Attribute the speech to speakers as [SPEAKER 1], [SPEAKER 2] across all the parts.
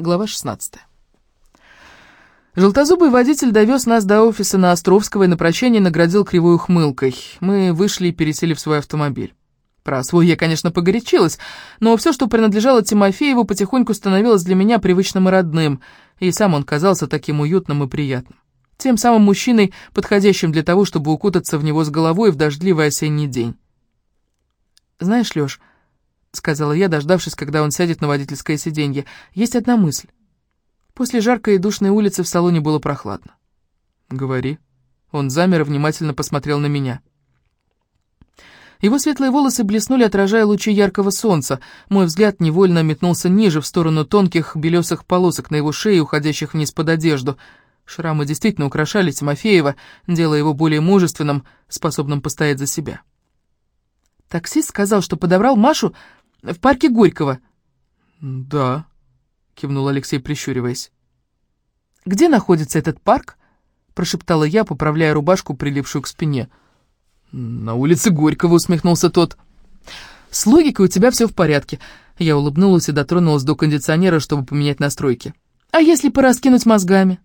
[SPEAKER 1] Глава 16. Желтозубый водитель довез нас до офиса на Островского и на прощание наградил кривой ухмылкой. Мы вышли и пересели в свой автомобиль. Про свой я, конечно, погорячилась, но все, что принадлежало Тимофееву, потихоньку становилось для меня привычным и родным, и сам он казался таким уютным и приятным. Тем самым мужчиной, подходящим для того, чтобы укутаться в него с головой в дождливый осенний день. «Знаешь, Лёш», — сказала я, дождавшись, когда он сядет на водительское сиденье, — «есть одна мысль. После жаркой и душной улицы в салоне было прохладно». «Говори». Он замер и внимательно посмотрел на меня. Его светлые волосы блеснули, отражая лучи яркого солнца. Мой взгляд невольно метнулся ниже, в сторону тонких белесых полосок на его шее, уходящих вниз под одежду. Шрамы действительно украшали Тимофеева, делая его более мужественным, способным постоять за себя. Таксист сказал, что подобрал Машу в парке Горького.
[SPEAKER 2] «Да», — кивнул Алексей, прищуриваясь.
[SPEAKER 1] «Где находится этот парк?» — прошептала я, поправляя рубашку, прилипшую к спине.
[SPEAKER 2] «На улице Горького», — усмехнулся тот.
[SPEAKER 1] «С логикой у тебя все в порядке». Я улыбнулась и дотронулась до кондиционера, чтобы поменять настройки. «А если пораскинуть мозгами?»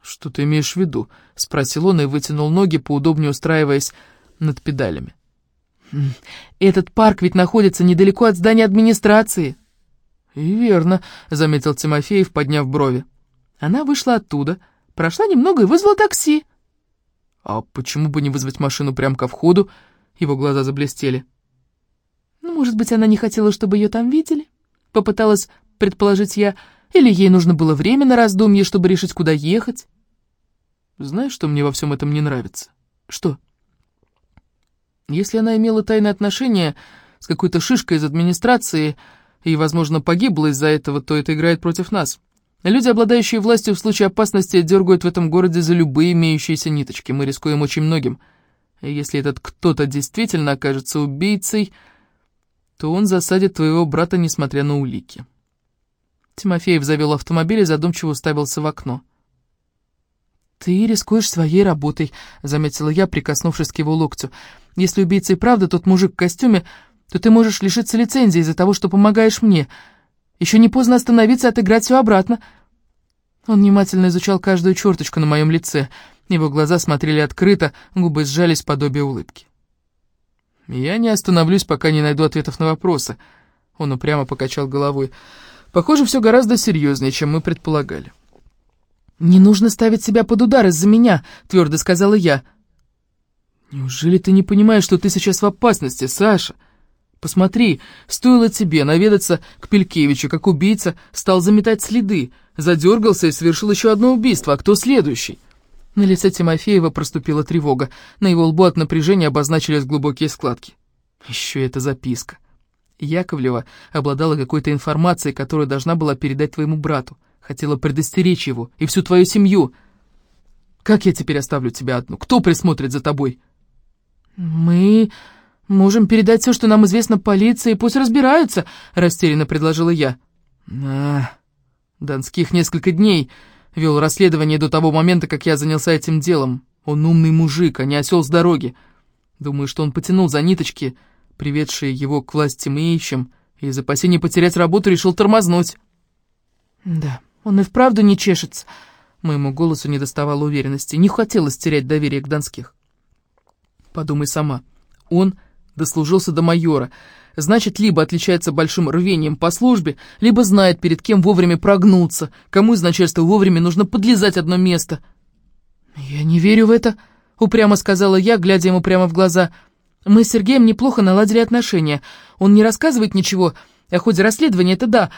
[SPEAKER 2] «Что ты имеешь в виду?» — спросил он и вытянул ноги, поудобнее устраиваясь над педалями.
[SPEAKER 1] «Этот парк ведь находится недалеко от здания администрации».
[SPEAKER 2] «И верно», — заметил Тимофеев, подняв брови.
[SPEAKER 1] Она вышла оттуда, прошла немного и вызвала такси.
[SPEAKER 2] «А почему бы не вызвать машину прямо ко входу?» Его глаза заблестели.
[SPEAKER 1] «Ну, может быть, она не хотела, чтобы ее там видели?» Попыталась предположить я. Или ей нужно было время на раздумье, чтобы решить, куда ехать?
[SPEAKER 2] «Знаешь, что мне во всем этом не нравится?»
[SPEAKER 1] «Что?»
[SPEAKER 2] Если она имела тайное отношение с какой-то шишкой из администрации и, возможно, погибла из-за этого, то это играет против нас. Люди, обладающие властью в случае опасности, дергают в этом городе за любые имеющиеся ниточки. Мы рискуем очень многим. Если этот кто-то действительно окажется убийцей, то он засадит твоего брата, несмотря на улики. Тимофеев завел автомобиль и задумчиво уставился в окно.
[SPEAKER 1] «Ты рискуешь своей работой», — заметила я, прикоснувшись к его локтю. «Если убийца и правда тот мужик в костюме, то ты можешь лишиться лицензии из-за того, что помогаешь мне. Еще не поздно остановиться и отыграть все обратно». Он внимательно изучал каждую черточку на моем лице. Его глаза смотрели открыто, губы сжались в подобие улыбки.
[SPEAKER 2] «Я не остановлюсь, пока не найду ответов на вопросы», — он упрямо покачал головой. «Похоже, все гораздо серьезнее, чем мы предполагали».
[SPEAKER 1] «Не нужно ставить себя под удар из-за меня», — твердо сказала я.
[SPEAKER 2] «Неужели ты не понимаешь, что ты сейчас в опасности, Саша? Посмотри, стоило тебе наведаться к Пелькевичу, как убийца стал заметать следы, задергался и совершил еще одно убийство, а кто следующий?»
[SPEAKER 1] На лице Тимофеева проступила тревога, на его лбу от напряжения обозначились глубокие складки.
[SPEAKER 2] Еще эта записка. Яковлева обладала какой-то информацией, которую должна была передать твоему брату. Хотела предостеречь его и всю твою семью. Как я теперь оставлю тебя одну? Кто присмотрит за тобой?»
[SPEAKER 1] «Мы можем передать все, что нам известно полиции, пусть разбираются», — растерянно предложила я.
[SPEAKER 2] «А, Донских несколько дней вел расследование до того момента, как я занялся этим делом. Он умный мужик, а не осел с дороги. Думаю, что он потянул за ниточки, приведшие его к власти имеющим, и из опасения потерять работу решил тормознуть».
[SPEAKER 1] «Да». Он и вправду не чешется. Моему голосу не доставало уверенности. Не хотелось терять доверие к Донских.
[SPEAKER 2] Подумай сама. Он дослужился до майора. Значит, либо отличается большим рвением по службе, либо знает, перед кем вовремя прогнуться, кому из начальства вовремя нужно подлезать одно место.
[SPEAKER 1] «Я не верю в это», — упрямо сказала я, глядя ему прямо в глаза. «Мы с Сергеем неплохо наладили отношения. Он не рассказывает ничего о ходе расследования, это да,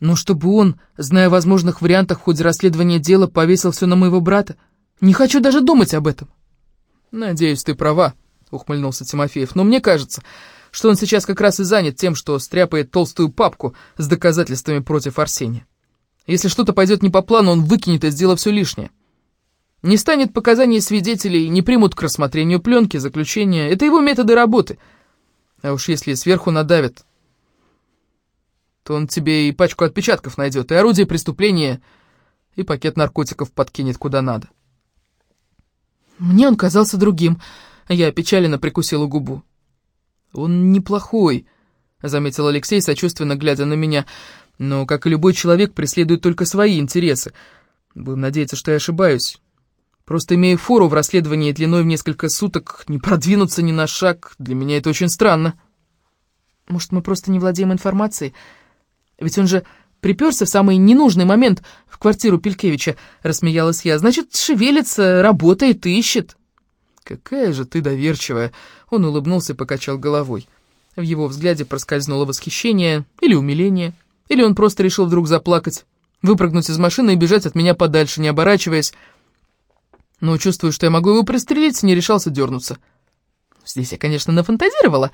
[SPEAKER 1] но чтобы он, зная о возможных вариантах в ходе расследования дела, повесил все на моего брата? Не хочу даже думать об этом.
[SPEAKER 2] «Надеюсь, ты права», — ухмыльнулся Тимофеев. «Но мне кажется, что он сейчас как раз и занят тем, что стряпает толстую папку с доказательствами против Арсения. Если что-то пойдет не по плану, он выкинет из дела все лишнее. Не станет показаний свидетелей, не примут к рассмотрению пленки, заключения. Это его методы работы. А уж если сверху надавят, то он тебе и пачку отпечатков найдет, и орудие преступления, и пакет наркотиков подкинет куда надо.
[SPEAKER 1] Мне он казался другим. Я опечаленно прикусила губу.
[SPEAKER 2] «Он неплохой», — заметил Алексей, сочувственно глядя на меня. но, как и любой человек, преследует только свои интересы. Будем надеяться, что я ошибаюсь. Просто имея фору в расследовании длиной в несколько суток, не продвинуться ни на шаг, для меня это очень странно.
[SPEAKER 1] Может, мы просто не владеем информацией? Ведь он же приперся в самый ненужный момент в квартиру Пелькевича, рассмеялась я. Значит, шевелится, работает, ищет.
[SPEAKER 2] Какая же ты доверчивая. Он улыбнулся и покачал головой. В его взгляде проскользнуло восхищение или умиление, или он просто решил вдруг заплакать, выпрыгнуть из машины и бежать от меня подальше, не оборачиваясь но, чувствую, что я могу его пристрелить, не решался дернуться. Здесь я, конечно, нафантазировала,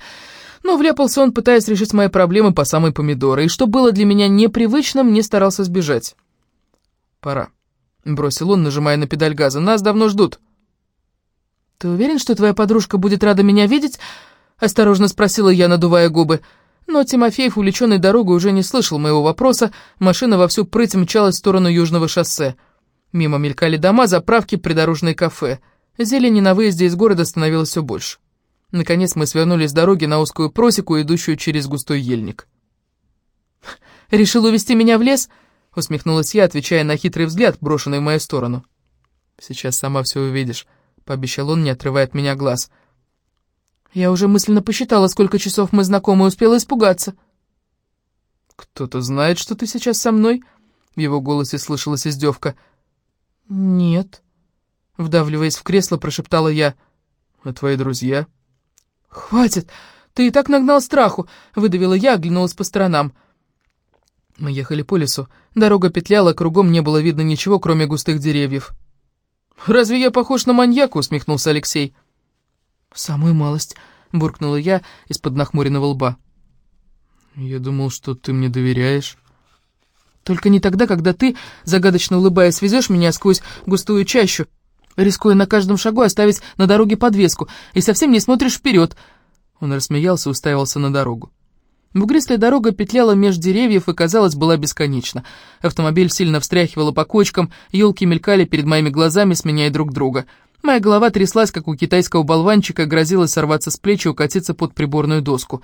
[SPEAKER 2] но вляпался он, пытаясь решить мои проблемы по самой помидоры, и что было для меня непривычным, не старался сбежать. «Пора», — бросил он, нажимая на педаль газа, — «нас давно ждут».
[SPEAKER 1] «Ты уверен, что твоя подружка будет рада меня видеть?» — осторожно спросила я, надувая губы. Но Тимофеев, увлеченный дорогой, уже не слышал моего вопроса, машина во всю прыть мчалась в сторону южного шоссе. Мимо мелькали дома, заправки, придорожные кафе. Зелени на выезде из города становилось все больше. Наконец мы свернули с дороги на узкую просеку, идущую через густой ельник. «Решил увести меня в лес?» — усмехнулась я, отвечая на хитрый взгляд, брошенный в мою сторону. «Сейчас сама все увидишь», — пообещал он, не отрывая от меня глаз. Я уже мысленно посчитала, сколько часов мы знакомы, и успела испугаться.
[SPEAKER 2] «Кто-то знает, что ты сейчас со мной?» В его голосе слышалась издевка —
[SPEAKER 1] «Нет», — вдавливаясь в кресло, прошептала я.
[SPEAKER 2] «А твои друзья?»
[SPEAKER 1] «Хватит! Ты и так нагнал страху!» — выдавила я, оглянулась по сторонам. Мы ехали по лесу. Дорога петляла, кругом не было видно ничего, кроме густых деревьев.
[SPEAKER 2] «Разве я похож на маньяка?» — усмехнулся Алексей.
[SPEAKER 1] «Самую малость», — буркнула я из-под нахмуренного лба.
[SPEAKER 2] «Я думал, что ты мне доверяешь».
[SPEAKER 1] Только не тогда, когда ты, загадочно улыбаясь, везешь меня сквозь густую чащу, рискуя на каждом шагу оставить на дороге подвеску, и совсем не смотришь вперед. Он рассмеялся и уставился на дорогу. Бугристая дорога петляла меж деревьев и, казалось, была бесконечна. Автомобиль сильно встряхивало по кочкам, елки мелькали перед моими глазами, сменяя друг друга. Моя голова тряслась, как у китайского болванчика, грозилась сорваться с плеч и укатиться под приборную доску.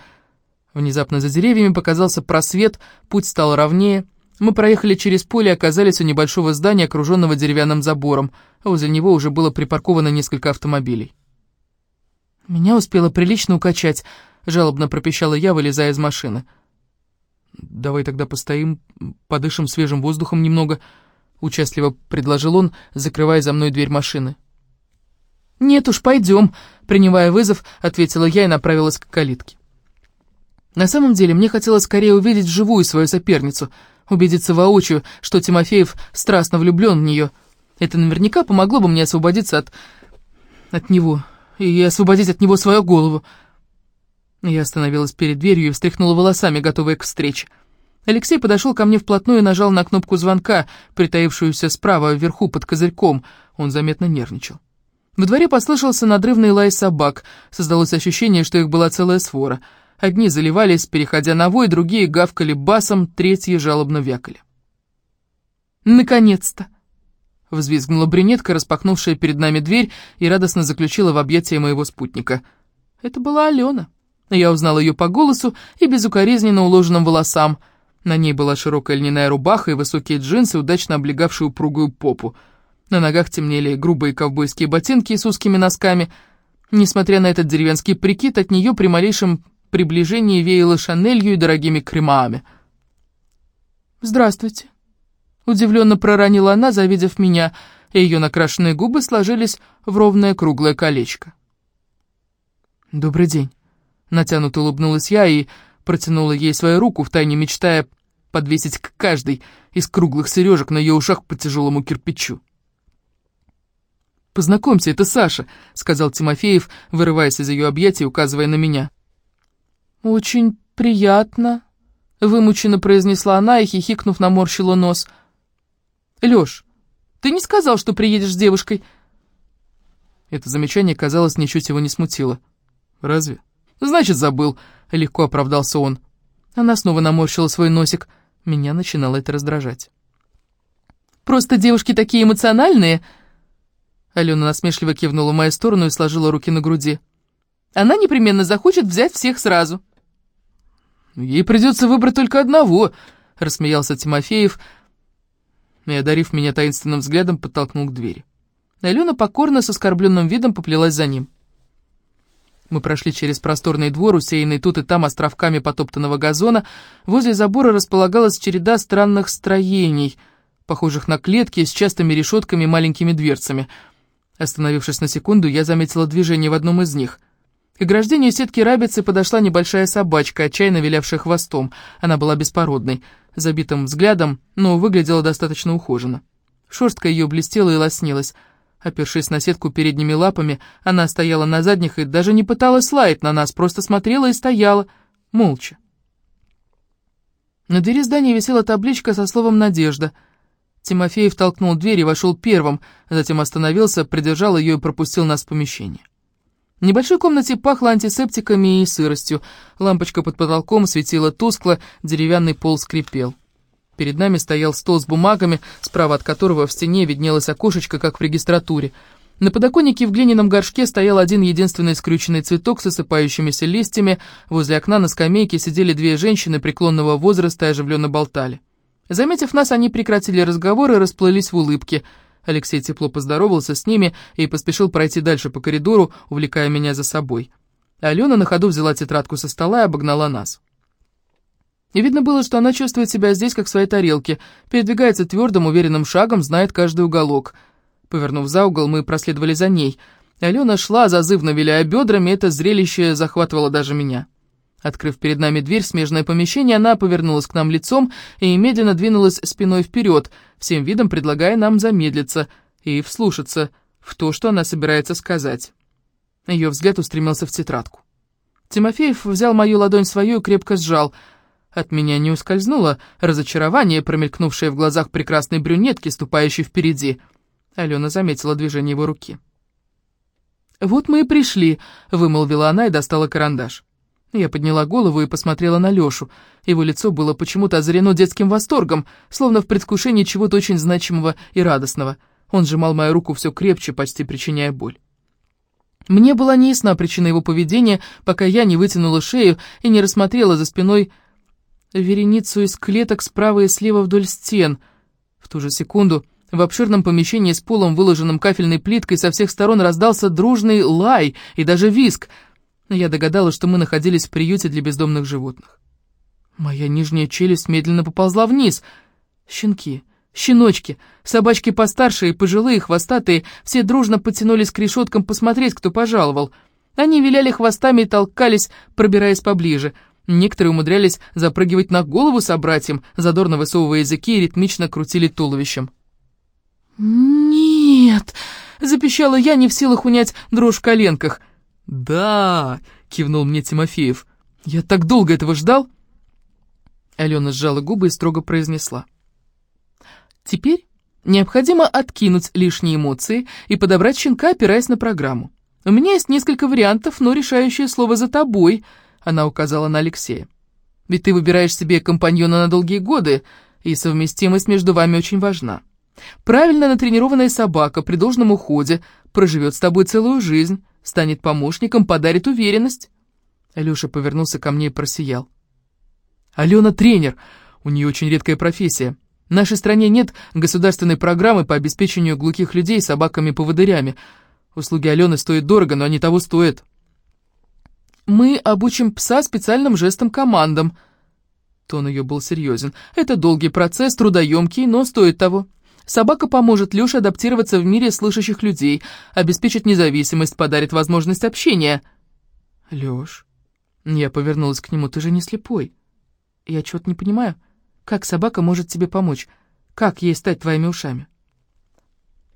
[SPEAKER 1] Внезапно за деревьями показался просвет, путь стал ровнее — мы проехали через поле и оказались у небольшого здания, окруженного деревянным забором, а возле него уже было припарковано несколько автомобилей. «Меня успело прилично укачать», — жалобно пропищала я, вылезая из машины.
[SPEAKER 2] «Давай тогда постоим, подышим свежим воздухом немного», — участливо предложил он, закрывая за мной дверь машины.
[SPEAKER 1] «Нет уж, пойдем», — принимая вызов, ответила я и направилась к калитке. На самом деле, мне хотелось скорее увидеть вживую свою соперницу — убедиться воочию, что Тимофеев страстно влюблен в нее. Это наверняка помогло бы мне освободиться от... от него и освободить от него свою голову. Я остановилась перед дверью и встряхнула волосами, готовая к встрече. Алексей подошел ко мне вплотную и нажал на кнопку звонка, притаившуюся справа вверху под козырьком. Он заметно нервничал. В дворе послышался надрывный лай собак. Создалось ощущение, что их была целая свора — Одни заливались, переходя на вой, другие гавкали басом, третьи жалобно вякали. «Наконец-то!» — взвизгнула брюнетка, распахнувшая перед нами дверь, и радостно заключила в объятия моего спутника. Это была Алена. Я узнала ее по голосу и безукоризненно уложенным волосам. На ней была широкая льняная рубаха и высокие джинсы, удачно облегавшие упругую попу. На ногах темнели грубые ковбойские ботинки с узкими носками. Несмотря на этот деревенский прикид, от нее при малейшем приближении веяло шанелью и дорогими кремами. «Здравствуйте», — удивленно проронила она, завидев меня, и ее накрашенные губы сложились в ровное круглое колечко. «Добрый день», — натянуто улыбнулась я и протянула ей свою руку, втайне мечтая подвесить к каждой из круглых сережек на ее ушах по тяжелому кирпичу. «Познакомься, это Саша», — сказал Тимофеев, вырываясь из ее объятий, указывая на меня. «Очень приятно», — вымученно произнесла она и, хихикнув, наморщила нос. «Лёш, ты не сказал, что приедешь с девушкой?» Это замечание, казалось, ничуть его не смутило. «Разве?» «Значит, забыл», — легко оправдался он. Она снова наморщила свой носик. Меня начинало это раздражать. «Просто девушки такие эмоциональные!» Алена насмешливо кивнула в мою сторону и сложила руки на груди. «Она непременно захочет взять всех сразу».
[SPEAKER 2] «Ей придется выбрать только одного», —
[SPEAKER 1] рассмеялся Тимофеев и, одарив меня таинственным взглядом, подтолкнул к двери. Алена покорно с оскорбленным видом поплелась за ним. Мы прошли через просторный двор, усеянный тут и там островками потоптанного газона. Возле забора располагалась череда странных строений, похожих на клетки с частыми решетками и маленькими дверцами. Остановившись на секунду, я заметила движение в одном из них. К ограждению сетки рабицы подошла небольшая собачка, отчаянно вилявшая хвостом. Она была беспородной, забитым взглядом, но выглядела достаточно ухоженно. Шерстка ее блестела и лоснилась. Опершись на сетку передними лапами, она стояла на задних и даже не пыталась лаять на нас, просто смотрела и стояла, молча. На двери здания висела табличка со словом «Надежда». Тимофеев толкнул дверь и вошел первым, затем остановился, придержал ее и пропустил нас в помещение. В небольшой комнате пахло антисептиками и сыростью, лампочка под потолком светила тускло, деревянный пол скрипел. Перед нами стоял стол с бумагами, справа от которого в стене виднелось окошечко, как в регистратуре. На подоконнике в глиняном горшке стоял один единственный скрюченный цветок с осыпающимися листьями. Возле окна на скамейке сидели две женщины преклонного возраста и оживленно болтали. Заметив нас, они прекратили разговор и расплылись в улыбке. Алексей тепло поздоровался с ними и поспешил пройти дальше по коридору, увлекая меня за собой. Алена на ходу взяла тетрадку со стола и обогнала нас. И видно было, что она чувствует себя здесь, как в своей тарелке, передвигается твердым, уверенным шагом, знает каждый уголок. Повернув за угол, мы проследовали за ней. Алена шла, зазывно виляя бедрами, это зрелище захватывало даже меня. Открыв перед нами дверь в смежное помещение, она повернулась к нам лицом и медленно двинулась спиной вперед, всем видом предлагая нам замедлиться и вслушаться в то, что она собирается сказать. Ее взгляд устремился в тетрадку. Тимофеев взял мою ладонь свою и крепко сжал — от меня не ускользнуло разочарование, промелькнувшее в глазах прекрасной брюнетки, ступающей впереди. Алена заметила движение его руки. «Вот мы и пришли», — вымолвила она и достала карандаш. Я подняла голову и посмотрела на Лёшу. Его лицо было почему-то озарено детским восторгом, словно в предвкушении чего-то очень значимого и радостного. Он сжимал мою руку все крепче, почти причиняя боль. Мне была неясна причина его поведения, пока я не вытянула шею и не рассмотрела за спиной вереницу из клеток справа и слева вдоль стен. В ту же секунду в обширном помещении с полом, выложенным кафельной плиткой, со всех сторон раздался дружный лай и даже виск. Я догадалась, что мы находились в приюте для бездомных животных. Моя нижняя челюсть медленно поползла вниз. Щенки, щеночки, собачки постарше и пожилые, хвостатые, все дружно потянулись к решеткам посмотреть, кто пожаловал. Они виляли хвостами и толкались, пробираясь поближе — Некоторые умудрялись запрыгивать на голову собратьям, задорно высовывая языки и ритмично крутили туловищем. «Нет!» — запищала я, не в силах унять дрожь в коленках. «Да!» — кивнул мне Тимофеев. «Я так долго этого ждал!» Алена сжала губы и строго произнесла. «Теперь необходимо откинуть лишние эмоции и подобрать щенка, опираясь на программу. У меня есть несколько вариантов, но решающее слово за тобой — она указала на Алексея. «Ведь ты выбираешь себе компаньона на долгие годы, и совместимость между вами очень важна. Правильно натренированная собака при должном уходе проживет с тобой целую жизнь, станет помощником, подарит уверенность». Алёша повернулся ко мне и просиял. «Алена тренер, у нее очень редкая профессия. В нашей стране нет государственной программы по обеспечению глухих людей собаками-поводырями. Услуги Алены стоят дорого, но они того стоят». Мы обучим пса специальным жестом-командам». Тон ее был серьезен. «Это долгий процесс, трудоемкий, но стоит того. Собака поможет Лёше адаптироваться в мире слышащих людей, обеспечит независимость, подарит возможность общения». «Лёш...» Я повернулась к нему. «Ты же не слепой. Я чего-то не понимаю. Как собака может тебе помочь? Как ей стать твоими ушами?»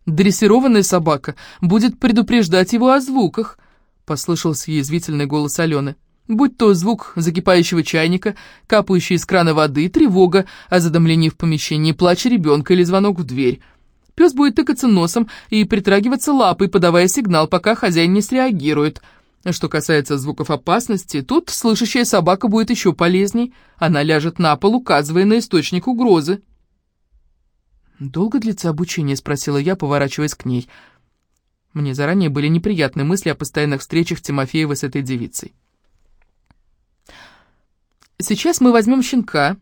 [SPEAKER 1] «Дрессированная собака будет предупреждать его о звуках», — послышался язвительный голос Алены. «Будь то звук закипающего чайника, капающий из крана воды, тревога о задымлении в помещении, плач ребенка или звонок в дверь. Пес будет тыкаться носом и притрагиваться лапой, подавая сигнал, пока хозяин не среагирует. Что касается звуков опасности, тут слышащая собака будет еще полезней. Она ляжет на пол, указывая на источник угрозы». «Долго длится обучение?» — спросила я, поворачиваясь к ней. Мне заранее были неприятны мысли о постоянных встречах Тимофеева с этой девицей. «Сейчас мы возьмем щенка,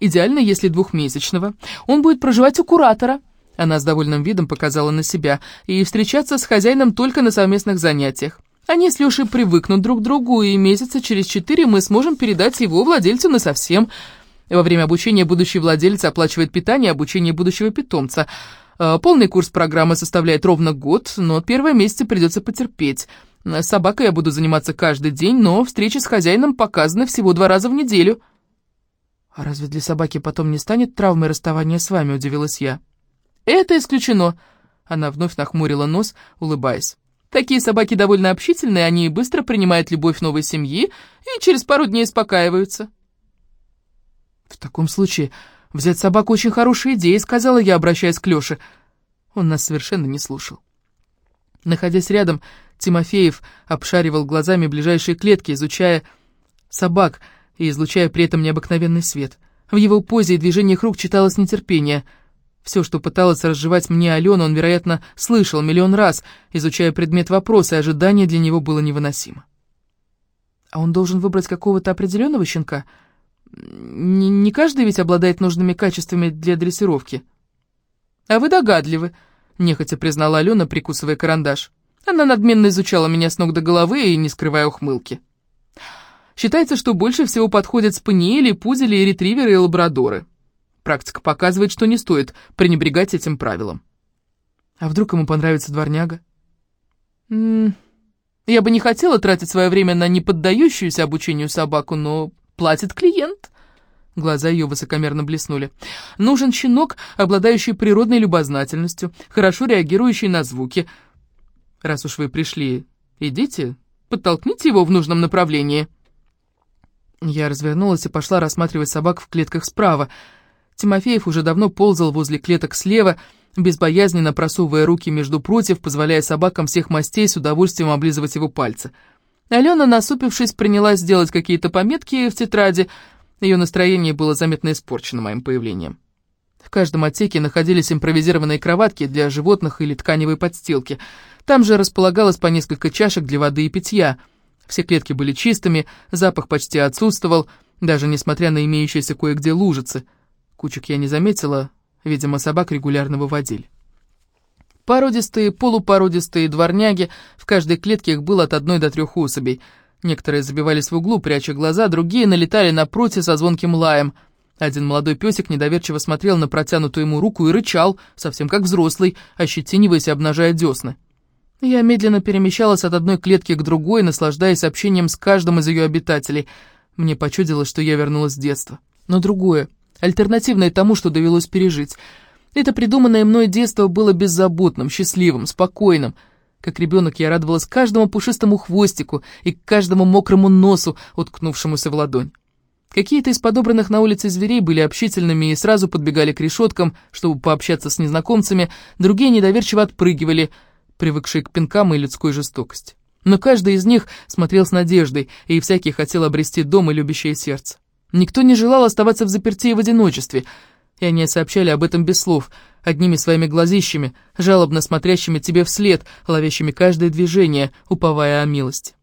[SPEAKER 1] идеально, если двухмесячного, он будет проживать у куратора, она с довольным видом показала на себя, и встречаться с хозяином только на совместных занятиях. Они с Лешей привыкнут друг к другу, и месяца через четыре мы сможем передать его владельцу насовсем. Во время обучения будущий владелец оплачивает питание и обучение будущего питомца. Э, полный курс программы составляет ровно год, но первые месяцы придется потерпеть. С собакой я буду заниматься каждый день, но встречи с хозяином показаны всего два раза в неделю. «А разве для собаки потом не станет травмой расставания с вами?» – удивилась я. «Это исключено!» Она вновь нахмурила нос, улыбаясь. Такие собаки довольно общительные, они быстро принимают любовь новой семьи и через пару дней успокаиваются. «В таком случае взять собаку очень хорошая идея», — сказала я, обращаясь к Лёше. Он нас совершенно не слушал. Находясь рядом, Тимофеев обшаривал глазами ближайшие клетки, изучая собак и излучая при этом необыкновенный свет. В его позе и движениях рук читалось нетерпение — все, что пыталась разжевать мне Алена, он, вероятно, слышал миллион раз, изучая предмет вопроса, и ожидание для него было невыносимо. А он должен выбрать какого-то определенного щенка? Не, не каждый ведь обладает нужными качествами для дрессировки. А вы догадливы, нехотя признала Алена, прикусывая карандаш. Она надменно изучала меня с ног до головы и не скрывая ухмылки. Считается, что больше всего подходят спаниели, пудели, ретриверы и лабрадоры. Практика показывает, что не стоит пренебрегать этим правилом. А вдруг ему понравится дворняга? М я бы не хотела тратить свое время на неподдающуюся обучению собаку, но платит клиент. Глаза ее высокомерно блеснули. Нужен щенок, обладающий природной любознательностью, хорошо реагирующий на звуки. Раз уж вы пришли, идите, подтолкните его в нужном направлении. Я развернулась и пошла рассматривать собак в клетках справа. Тимофеев уже давно ползал возле клеток слева, безбоязненно просовывая руки между против, позволяя собакам всех мастей с удовольствием облизывать его пальцы. Алена, насупившись, принялась делать какие-то пометки в тетради. Ее настроение было заметно испорчено моим появлением. В каждом отсеке находились импровизированные кроватки для животных или тканевые подстилки. Там же располагалось по несколько чашек для воды и питья. Все клетки были чистыми, запах почти отсутствовал, даже несмотря на имеющиеся кое-где лужицы — Кучек я не заметила, видимо, собак регулярно выводили. Породистые, полупородистые дворняги, в каждой клетке их было от одной до трех особей. Некоторые забивались в углу, пряча глаза, другие налетали напротив со звонким лаем. Один молодой песик недоверчиво смотрел на протянутую ему руку и рычал, совсем как взрослый, ощетиниваясь и обнажая десны. Я медленно перемещалась от одной клетки к другой, наслаждаясь общением с каждым из ее обитателей. Мне почудилось, что я вернулась в детство. Но другое, альтернативное тому, что довелось пережить. Это придуманное мной детство было беззаботным, счастливым, спокойным. Как ребенок я радовалась каждому пушистому хвостику и каждому мокрому носу, уткнувшемуся в ладонь. Какие-то из подобранных на улице зверей были общительными и сразу подбегали к решеткам, чтобы пообщаться с незнакомцами, другие недоверчиво отпрыгивали, привыкшие к пинкам и людской жестокости. Но каждый из них смотрел с надеждой, и всякий хотел обрести дом и любящее сердце. Никто не желал оставаться в заперти и в одиночестве, и они сообщали об этом без слов, одними своими глазищами, жалобно смотрящими тебе вслед, ловящими каждое движение, уповая о милости.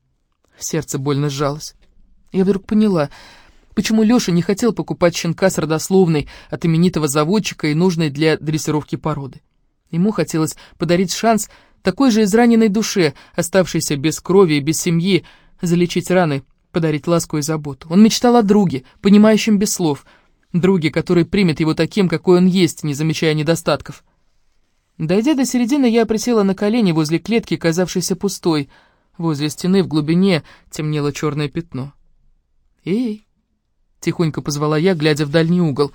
[SPEAKER 1] Сердце больно сжалось. Я вдруг поняла, почему Лёша не хотел покупать щенка с родословной от именитого заводчика и нужной для дрессировки породы. Ему хотелось подарить шанс такой же израненной душе, оставшейся без крови и без семьи, залечить раны, подарить ласку и заботу. Он мечтал о друге, понимающем без слов, друге, который примет его таким, какой он есть, не замечая недостатков. Дойдя до середины, я присела на колени возле клетки, казавшейся пустой. Возле стены в глубине темнело черное пятно. «Эй!» — тихонько позвала я, глядя в дальний угол.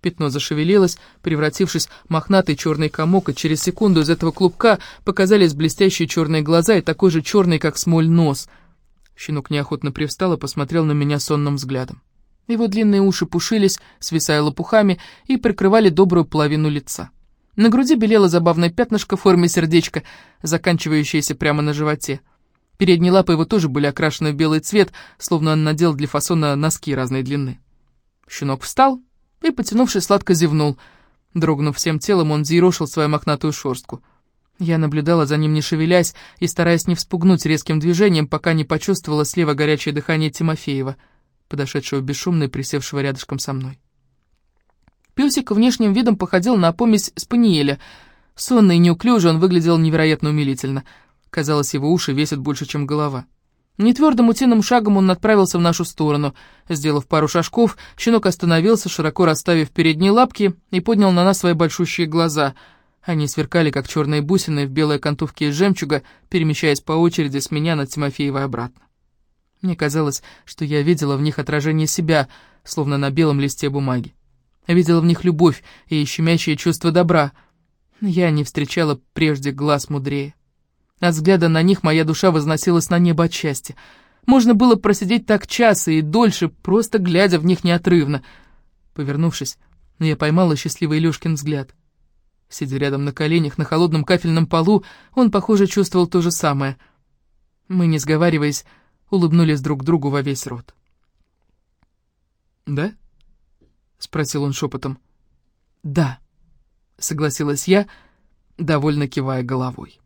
[SPEAKER 1] Пятно зашевелилось, превратившись в мохнатый черный комок, и через секунду из этого клубка показались блестящие черные глаза и такой же черный, как смоль, нос — Щенок неохотно привстал и посмотрел на меня сонным взглядом. Его длинные уши пушились, свисая лопухами, и прикрывали добрую половину лица. На груди белело забавное пятнышко в форме сердечка, заканчивающееся прямо на животе. Передние лапы его тоже были окрашены в белый цвет, словно он надел для фасона носки разной длины. Щенок встал и, потянувшись, сладко зевнул. Дрогнув всем телом, он зерошил свою мохнатую шерстку — я наблюдала за ним, не шевелясь, и стараясь не вспугнуть резким движением, пока не почувствовала слева горячее дыхание Тимофеева, подошедшего бесшумно и присевшего рядышком со мной. Песик внешним видом походил на помесь спаниеля. Сонный и неуклюжий он выглядел невероятно умилительно. Казалось, его уши весят больше, чем голова. Нетвердым утиным шагом он отправился в нашу сторону. Сделав пару шажков, щенок остановился, широко расставив передние лапки, и поднял на нас свои большущие глаза. Они сверкали, как черные бусины в белой окантовке из жемчуга, перемещаясь по очереди с меня на Тимофеева обратно. Мне казалось, что я видела в них отражение себя, словно на белом листе бумаги. Видела в них любовь и щемящее чувство добра. Я не встречала прежде глаз мудрее. От взгляда на них моя душа возносилась на небо от счастья. Можно было просидеть так час и дольше, просто глядя в них неотрывно. Повернувшись, я поймала счастливый Илюшкин взгляд. Сидя рядом на коленях на холодном кафельном полу, он, похоже, чувствовал то же самое. Мы, не сговариваясь, улыбнулись друг другу во весь рот. «Да?» — спросил он шепотом. «Да», — согласилась я, довольно кивая головой.